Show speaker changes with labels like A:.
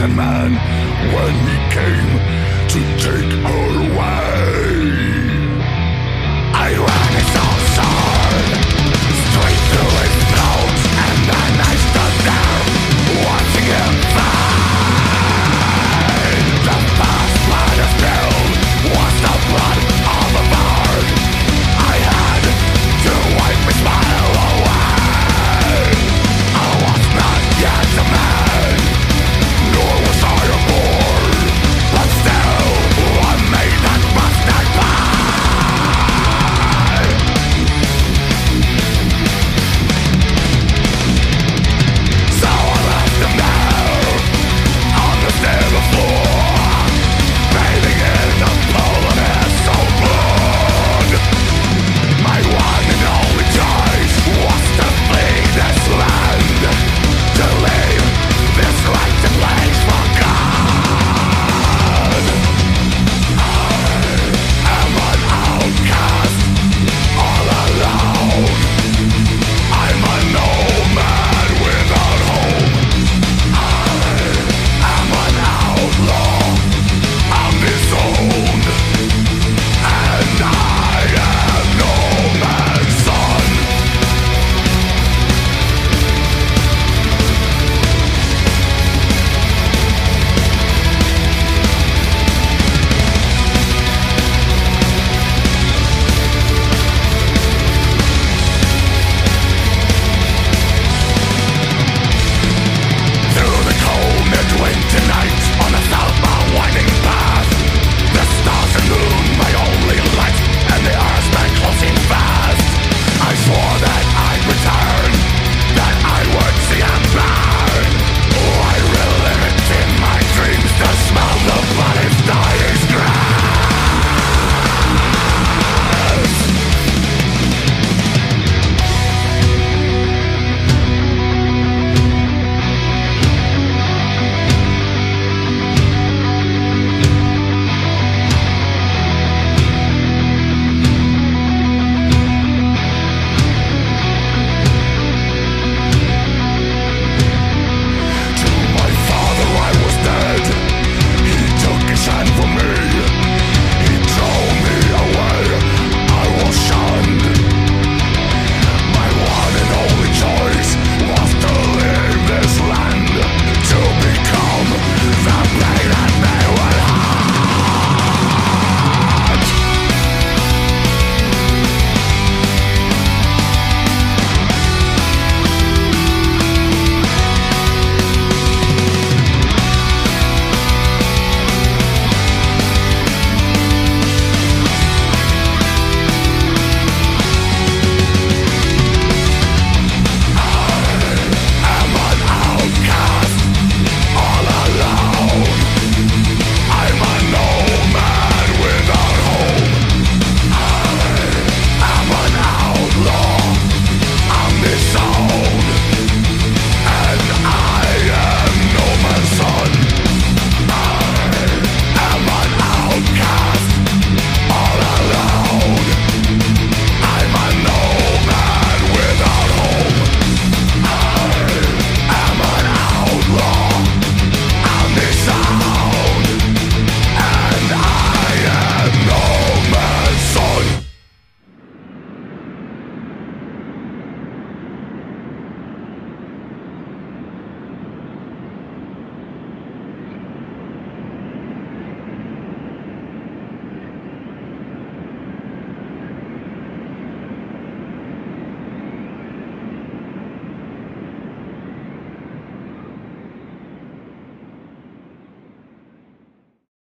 A: A Man when he came to take her away.